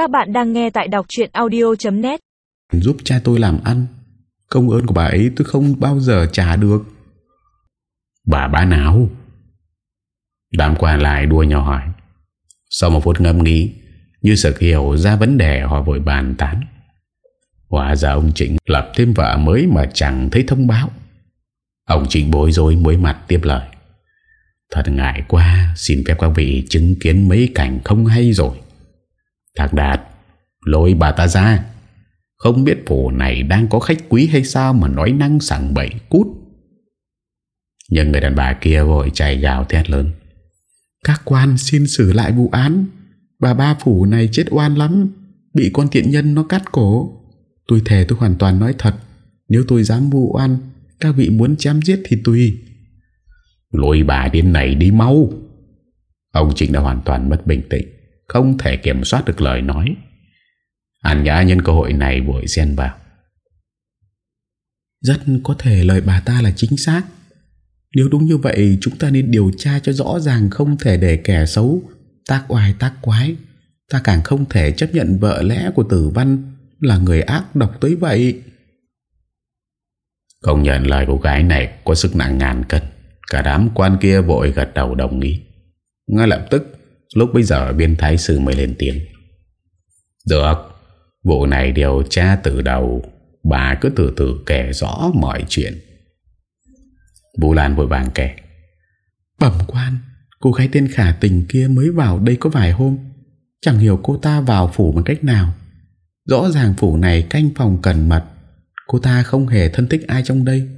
Các bạn đang nghe tại đọc chuyện audio.net Giúp cha tôi làm ăn. Công ơn của bà ấy tôi không bao giờ trả được. Bà bà nào? Đám quan lại đua nhỏ hỏi. Sau một phút ngâm nghĩ Như sự hiểu ra vấn đề họ vội bàn tán. Hóa ra ông Trịnh lập thêm vợ mới mà chẳng thấy thông báo. Ông Trịnh bối rối muối mặt tiếp lời. Thật ngại quá Xin phép các vị chứng kiến mấy cảnh không hay rồi Thằng Đạt, Lôi bà ta ra. Không biết phủ này đang có khách quý hay sao Mà nói năng sẵn bậy cút. Nhưng người đàn bà kia vội chạy gào thét lớn. Các quan xin xử lại vụ án. Bà ba phủ này chết oan lắm. Bị con tiện nhân nó cắt cổ. Tôi thề tôi hoàn toàn nói thật. Nếu tôi dám vụ oan, Các vị muốn chém giết thì tùy. Lôi bà đến này đi mau. Ông Trịnh đã hoàn toàn mất bình tĩnh. Không thể kiểm soát được lời nói. Hàn Nhã nhân cơ hội này vội xen vào. Rất có thể lời bà ta là chính xác. Nếu đúng như vậy Chúng ta nên điều tra cho rõ ràng Không thể để kẻ xấu Tác oai tác quái. Ta càng không thể chấp nhận vợ lẽ của tử văn Là người ác độc tới vậy. Không nhận lời cô gái này Có sức nặng ngàn cân. Cả đám quan kia vội gật đầu đồng ý. Ngay lập tức Lúc bây giờ biên thái sư mới lên tiếng. Được, Vụ này điều tra từ đầu. Bà cứ từ từ kể rõ mọi chuyện. Vũ Lan vội vàng kể. Bẩm quan, Cô gái tên khả tình kia mới vào đây có vài hôm. Chẳng hiểu cô ta vào phủ bằng cách nào. Rõ ràng phủ này canh phòng cẩn mật. Cô ta không hề thân thích ai trong đây.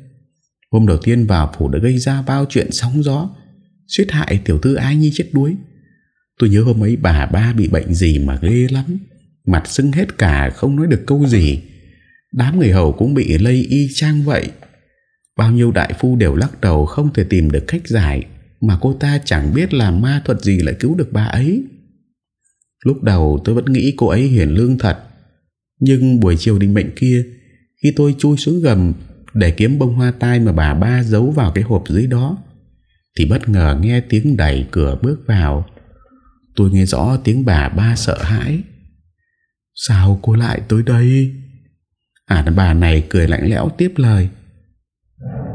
Hôm đầu tiên vào phủ đã gây ra bao chuyện sóng gió, Suýt hại tiểu thư ai nhi chết đuối. Tôi nhớ hôm ấy bà ba bị bệnh gì mà ghê lắm. Mặt sưng hết cả, không nói được câu gì. Đám người hầu cũng bị lây y chang vậy. Bao nhiêu đại phu đều lắc đầu không thể tìm được cách giải, Mà cô ta chẳng biết là ma thuật gì lại cứu được bà ấy. Lúc đầu tôi vẫn nghĩ cô ấy hiển lương thật, Nhưng buổi chiều định mệnh kia, Khi tôi chui xuống gầm Để kiếm bông hoa tai mà bà ba giấu vào cái hộp dưới đó, Thì bất ngờ nghe tiếng đẩy cửa bước vào. Tôi nghe rõ tiếng bà ba sợ hãi. Sao cô lại tới đây? À bà này cười lạnh lẽo tiếp lời.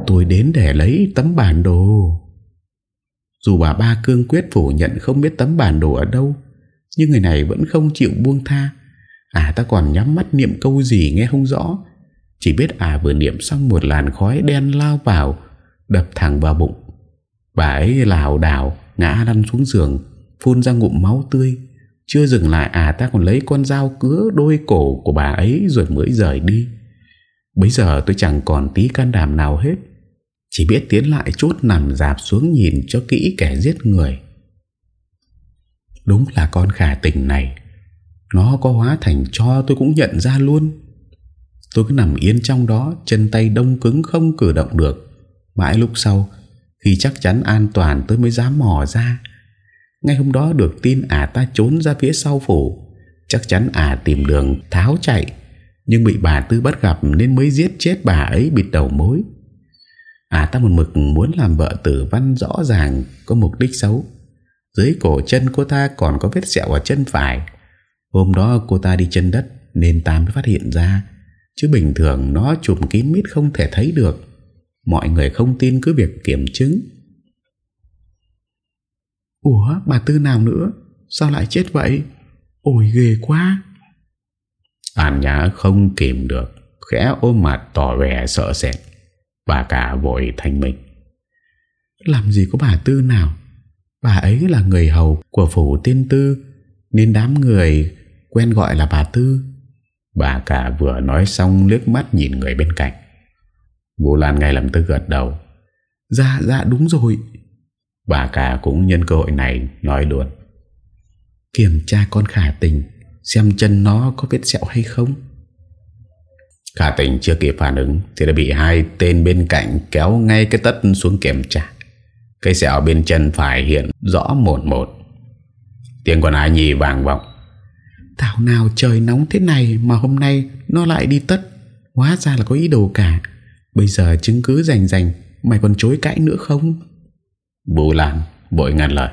Tôi đến để lấy tấm bản đồ. Dù bà ba cương quyết phủ nhận không biết tấm bản đồ ở đâu, Nhưng người này vẫn không chịu buông tha. À ta còn nhắm mắt niệm câu gì nghe không rõ. Chỉ biết à vừa niệm xong một làn khói đen lao vào, Đập thẳng vào bụng. Bà ấy lào đảo, Ngã lăn xuống giường. Phun ra ngụm máu tươi chưa dừng lại à ta còn lấy con dao cứa đôi cổ của bà ấy rồi mới rời đi. Bây giờ tôi chẳng còn tí can đảm nào hết. Chỉ biết tiến lại chút nằm dạp xuống nhìn cho kỹ kẻ giết người. Đúng là con khả tình này. Nó có hóa thành cho tôi cũng nhận ra luôn. Tôi cứ nằm yên trong đó, chân tay đông cứng không cử động được. Mãi lúc sau, khi chắc chắn an toàn tôi mới dám mò ra. Ngay hôm đó được tin ả ta trốn ra phía sau phủ. Chắc chắn ả tìm đường tháo chạy, Nhưng bị bà Tư bắt gặp Nên mới giết chết bà ấy bịt đầu mối. Ả ta một mực muốn làm vợ tử văn rõ ràng, Có mục đích xấu. Dưới cổ chân cô ta còn có vết sẹo ở chân phải. Hôm đó cô ta đi chân đất Nên ta mới phát hiện ra, Chứ bình thường nó chùm kín mít không thể thấy được. Mọi người không tin cứ việc kiểm chứng. Ủa bà Tư nào nữa? Sao lại chết vậy? Ôi ghê quá. An Nhã không kìm được Khẽ ôm mặt tỏ vẻ sợ sệt. Bà cả vội thanh minh. Làm gì có bà Tư nào? Bà ấy là người hầu của phủ tiên tư Nên đám người quen gọi là bà Tư. Bà cả vừa nói xong liếc mắt nhìn người bên cạnh. Vũ Lan ngay lập tức gật đầu. Dạ dạ đúng rồi Bà cả cũng nhân cơ hội này nói luôn. Kiểm tra con khả tình Xem chân nó có vết sẹo hay không. Khả tình chưa kịp phản ứng Thì đã bị hai tên bên cạnh Kéo ngay cái tất xuống kiểm tra. Cái sẹo bên chân phải hiện rõ một một. Tiếng con ai nhì vàng vọng. Thảo nào trời nóng thế này Mà hôm nay nó lại đi tất? Hóa ra là có ý đồ cả. Bây giờ chứng cứ rành rành Mày còn chối cãi nữa không Bù Lan vội ngăn lời.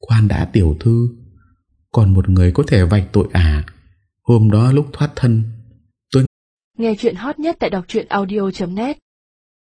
Khoan đã tiểu thư Còn một người có thể vạch tội à? Hôm đó lúc thoát thân Nghe chuyện hot nhất tại đọc audio.net